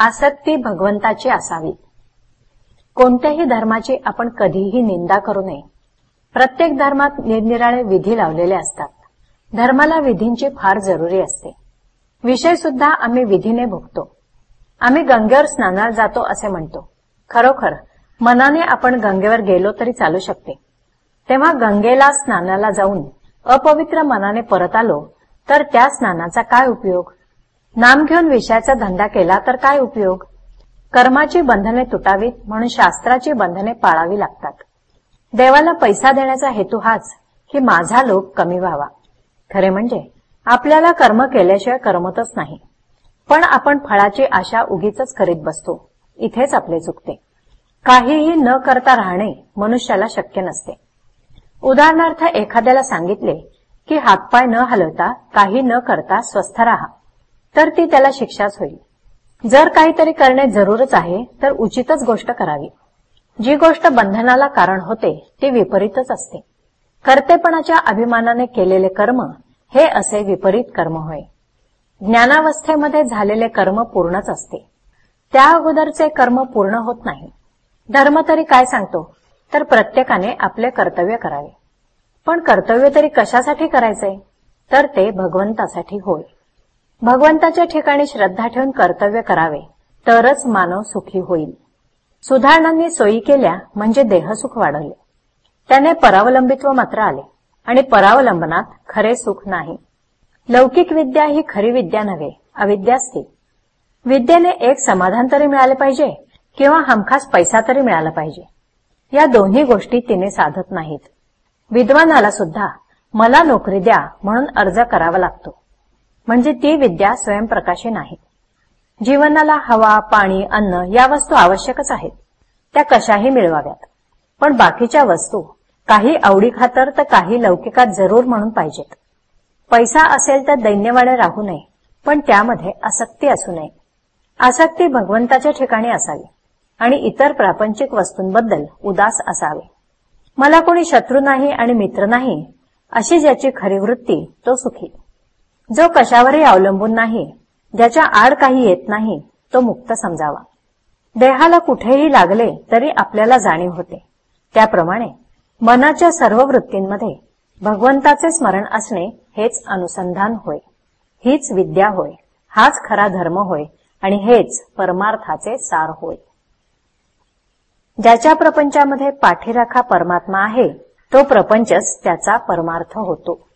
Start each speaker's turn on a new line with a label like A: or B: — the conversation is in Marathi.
A: आसक्ती भगवंताची असावी. कोणत्याही धर्माची आपण कधीही निंदा करू नये. प्रत्येक धर्मात निरनिराळे विधी लावलेले असतात. धर्माला विधींची फार जरुरी असते. विषय सुद्धा आम्ही विधीने भोगतो. आम्ही गंगेवर स्नानाला जातो असे म्हणतो. खरोखर मनाने आपण गंगेवर गेलो तरी चालू शकते. तेव्हा गंगेला स्नानाला जाऊन अपवित्र मनाने परत आलो तर त्या स्नानाचा काय उपयोग? नाम घेऊन विषयाचा धंदा केला तर काय उपयोग? कर्माची बंधने तुटावीत म्हणून शास्त्राची बंधने पाळावी लागतात. देवाला पैसा देण्याचा हेतू हाच की माझा लोक कमी व्हावा. खरे म्हणजे आपल्याला कर्म केल्याशिवाय करमतच नाही. पण आपण फळाची आशा उगीच करीत बसतो. इथेच आपले चुकते. काहीही न करता राहणे मनुष्याला शक्य नसते. उदाहरणार्थ एखाद्याला सांगितले की हातपाय न हलवता काही न करता स्वस्थ राहा. तर ती त्याला शिक्षाच होईल. जर काहीतरी करणे जरूरच आहे तर उचितच गोष्ट करावी. जी गोष्ट बंधनाला कारण होते ती विपरीतच असते. कर्तेपणाच्या अभिमानाने केलेले कर्म हे असे विपरीत कर्म होय. ज्ञानावस्थेमध्ये झालेले कर्म पूर्णच असते. त्या अगोदरचे कर्म पूर्ण होत नाही. धर्म तरी काय सांगतो? तर प्रत्येकाने आपले कर्तव्य करावे. पण कर्तव्य तरी कशासाठी करायचे तर ते भगवंतासाठी होय. भगवंताच्या ठिकाणी श्रद्धा ठेवून कर्तव्य करावे तरच मानव सुखी होईल. सुधारणांनी सोयी केल्या म्हणजे देहसुख वाढवले त्याने परावलंबित्व मात्र आले आणि परावलंबनात खरे सुख नाही. लौकिक विद्या ही खरी विद्या नव्हे अविद्याच ती विद्येने एक समाधान तरी मिळाले पाहिजे किंवा हमखास पैसा तरी मिळाला पाहिजे. या दोन्ही गोष्टी तिने साधत नाहीत. विद्वानाला सुद्धा मला नोकरी द्या म्हणून अर्ज करावा लागतो. म्हणजे ती विद्या स्वयंप्रकाशी नाही. जीवनाला हवा पाणी अन्न या वस्तू आवश्यकच आहेत. त्या कशाही मिळवाव्यात. पण बाकीच्या वस्तू काही आवडी खातर तर काही लौकिकात जरूर म्हणून पाहिजेत. पैसा असेल तर दैन्यवाने राहू नये पण त्यामध्ये आसक्ती असू नये. आसक्ती भगवंताच्या ठिकाणी असावी आणि इतर प्रापंचिक वस्तूंबद्दल उदास असावे. मला कोणी शत्रू नाही आणि मित्र नाही अशी ज्याची खरी वृत्ती तो सुखी. जो कशावरही अवलंबून नाही ज्याच्या आड काही येत नाही तो मुक्त समजावा. देहाला कुठेही लागले तरी आपल्याला जाणीव होते. त्याप्रमाणे मनाच्या सर्व वृत्तींमध्ये भगवंताचे स्मरण असणे हेच अनुसंधान होय. हीच विद्या होय. हाच खरा धर्म होय. आणि हेच परमार्थाचे सार होय. ज्याच्या प्रपंचामध्ये पाठीराखा परमात्मा आहे तो प्रपंचच त्याचा परमार्थ होतो.